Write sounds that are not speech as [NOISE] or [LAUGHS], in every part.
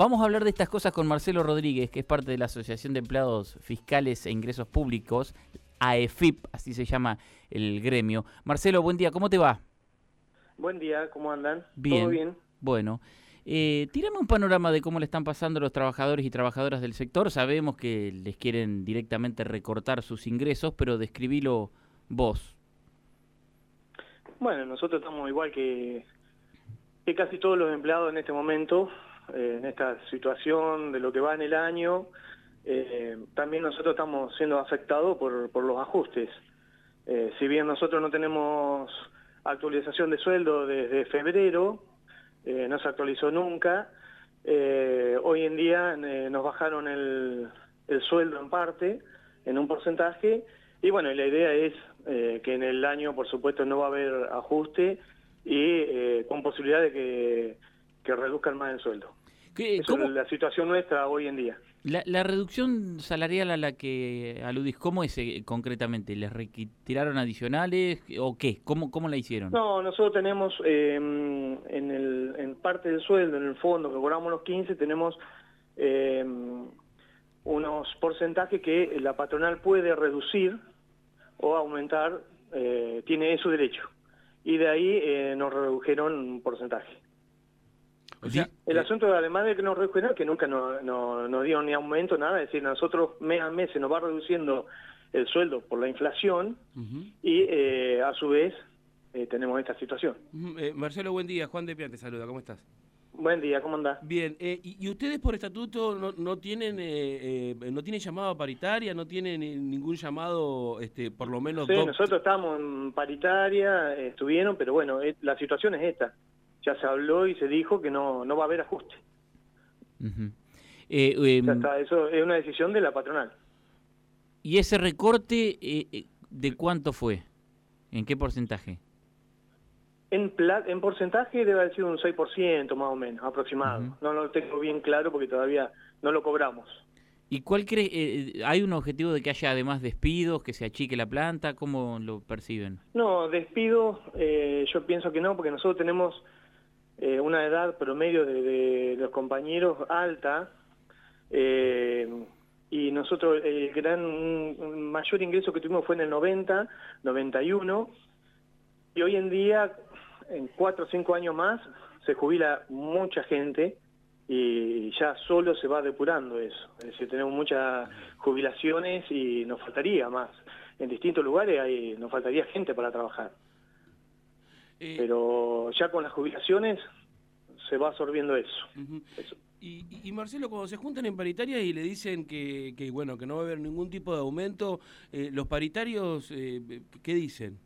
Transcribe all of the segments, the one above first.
vamos a hablar de estas cosas con Marcelo Rodríguez, que es parte de la Asociación de Empleados Fiscales e Ingresos Públicos, AEFIP, así se llama el gremio. Marcelo, buen día, ¿cómo te va? Buen día, ¿cómo andan? Bien. ¿Todo bien? Bueno, eh, tírame un panorama de cómo le están pasando los trabajadores y trabajadoras del sector. Sabemos que les quieren directamente recortar sus ingresos, pero describilo vos. Bueno, nosotros estamos igual que, que casi todos los empleados en este momento, en esta situación de lo que va en el año. Eh, también nosotros estamos siendo afectados por, por los ajustes. Eh, si bien nosotros no tenemos actualización de sueldo desde febrero, eh, no se actualizó nunca, hoy en día nos bajaron el, el sueldo en parte, en un porcentaje, y bueno, la idea es que en el año, por supuesto, no va a haber ajuste y con posibilidad de que, que reduzcan más el sueldo. ¿Qué- es la situación nuestra hoy en día. la, la reducción salarial a la que aludís, ¿cómo es eh, concretamente? ¿Les retiraron adicionales o qué? ¿Cómo, cómo la hicieron? No, nosotros tenemos eh, en, el, en parte del sueldo, en el fondo que cobramos los 15, tenemos eh, unos porcentajes que la patronal puede reducir o aumentar, eh, tiene su derecho. Y de ahí eh, nos redujeron un porcentaje. O sea, El eh, asunto, además de que nos redujeron, que nunca nos no, no dieron ni aumento, nada, es decir, nosotros mes a mes se nos va reduciendo el sueldo por la inflación y eh, a su vez eh, tenemos esta situación. Eh, Marcelo, buen día. Juan de Pian te saluda. ¿Cómo estás? Buen día, ¿cómo andás? Bien. eh, y, y ustedes por estatuto no, no tienen eh, eh, no tienen llamado a paritaria, no tienen ningún llamado, este, por lo menos. Sí, nosotros estamos en paritaria, eh, estuvieron, pero bueno, eh, la situación es esta. Ya se habló y se dijo que no, no va a haber ajuste. Eh, Ya está, eso es una decisión de la patronal. ¿Y ese recorte eh, eh, de cuánto fue? ¿En qué porcentaje? En, pla- en porcentaje debe haber sido un 6% más o menos, aproximado. Ujú. No lo tengo bien claro porque todavía no lo cobramos. ¿Y cuál cree? eh, ¿Hay un objetivo de que haya además despidos, que se achique la planta? ¿Cómo lo perciben? No, despido, eh, yo pienso que no, porque nosotros tenemos eh, una edad promedio de, los compañeros alta, eh, y nosotros el gran mayor ingreso que tuvimos fue en el 90, 91, y hoy en día, en cuatro o cinco años más, se jubila mucha gente y ya solo se va depurando eso. Es decir, tenemos muchas jubilaciones y nos faltaría más. En distintos lugares hay, nos faltaría gente para trabajar. Eh, Pero ya con las jubilaciones se va absorbiendo eso. Y, y- Marcelo, cuando se juntan en paritaria y le dicen que, que, bueno que no va a haber ningún tipo de aumento, eh, los paritarios, eh, ¿qué dicen?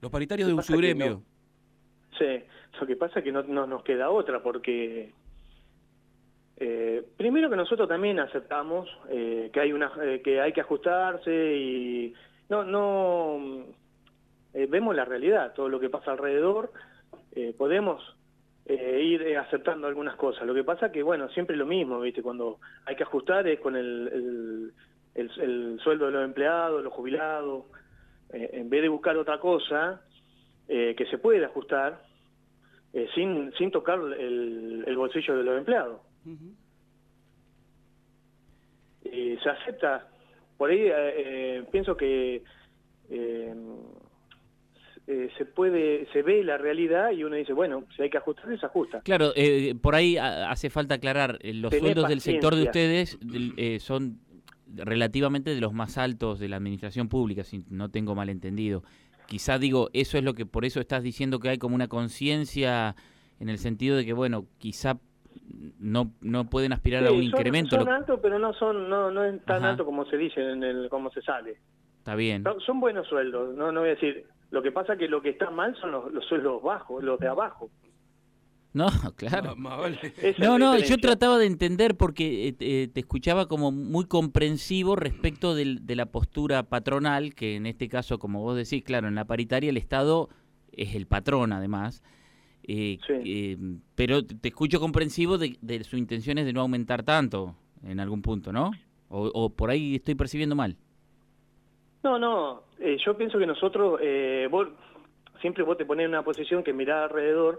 Los paritarios de que gremio. Sí, lo que pasa es que no, no nos queda otra porque eh, primero que nosotros también aceptamos que hay una que hay que ajustarse y no no eh, vemos la realidad, todo lo que pasa alrededor, eh, podemos eh, ir aceptando algunas cosas. Lo que pasa que bueno siempre lo mismo, viste, cuando hay que ajustar es con el, el, el- el sueldo de los empleados, los jubilados, en vez de buscar otra cosa que se puede ajustar sin, sin tocar el, el bolsillo de los empleados. Se acepta, por ahí pienso que eh, eh, se puede, se ve la realidad y uno dice, bueno, si hay que ajustar, se ajusta. Claro, eh, por ahí a- hace falta aclarar, eh, los Tené sueldos del sector de ustedes eh, son relativamente de los más altos de la administración pública, si no tengo malentendido. Quizá digo, eso es lo que por eso estás diciendo que hay como una conciencia en el sentido de que, bueno, quizá no, no pueden aspirar a un son- incremento. Son, altos, pero no son no, no es tan Ajá. alto como se dice, en el, como se sale. Está bien. No, son buenos sueldos, no, no voy a decir. Lo que pasa que lo que está mal son los, los sueldos bajos, los de abajo. No, [LAUGHS] claro. Es No, no, yo trataba de entender porque eh, eh, te escuchaba como muy comprensivo respecto del- de la postura patronal, que en este caso, como vos decís, claro, en la paritaria el Estado es el patrón además, eh, Sí. eh, pero te escucho comprensivo de, de su intención es de no aumentar tanto en algún punto, ¿no? O, o por ahí estoy percibiendo mal. No, no, eh, yo pienso que nosotros, eh, vos, siempre vos te pones en una posición que mirás alrededor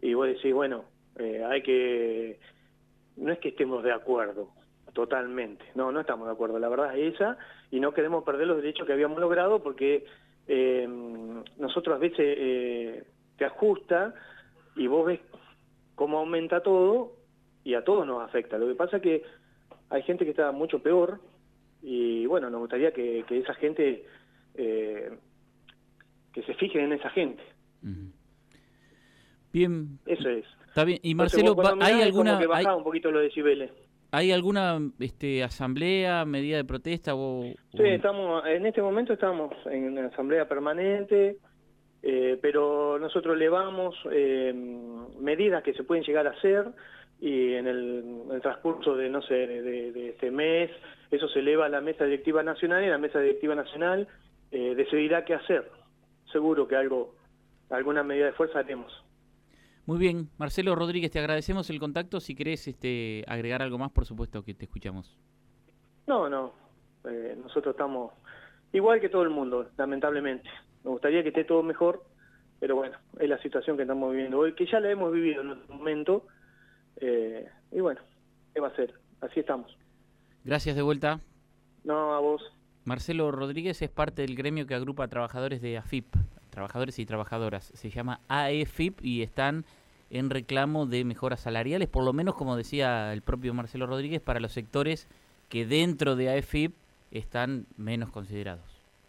y vos decís, bueno, Eh, hay que, no es que estemos de acuerdo totalmente, no, no estamos de acuerdo, la verdad es esa, y no queremos perder los derechos que habíamos logrado porque eh, nosotros a veces eh, te ajusta y vos ves cómo aumenta todo y a todos nos afecta. Lo que pasa es que hay gente que está mucho peor y bueno, nos gustaría que, esa gente, eh, que se fijen en esa gente. Bien. Eso es. Está bien. Y Marcelo, ¿hay alguna... Que hay, un poquito los decibeles. ¿Hay alguna este, asamblea, medida de protesta? O, sí, estamos, en este momento estamos en una asamblea permanente, eh, pero nosotros elevamos eh, medidas que se pueden llegar a hacer y en el, transcurso de, no sé, de, este mes, eso se eleva a la mesa directiva nacional y la mesa directiva nacional eh, decidirá qué hacer. Seguro que algo, alguna medida de fuerza haremos. Muy bien, Marcelo Rodríguez, te agradecemos el contacto. Si querés este, agregar algo más, por supuesto que te escuchamos. No, no, nosotros estamos igual que todo el mundo, lamentablemente. Me gustaría que esté todo mejor, pero bueno, es la situación que estamos viviendo hoy, que ya la hemos vivido en otro momento, eh, y bueno, ¿qué va a ser? Así estamos. Gracias de vuelta. No, a vos. Marcelo Rodríguez es parte del gremio que agrupa a trabajadores de AFIP, trabajadores y trabajadoras. Se llama AEFIP y están en reclamo de mejoras salariales, por lo menos como decía el propio Marcelo Rodríguez, para los sectores que dentro de AEFIP están menos considerados.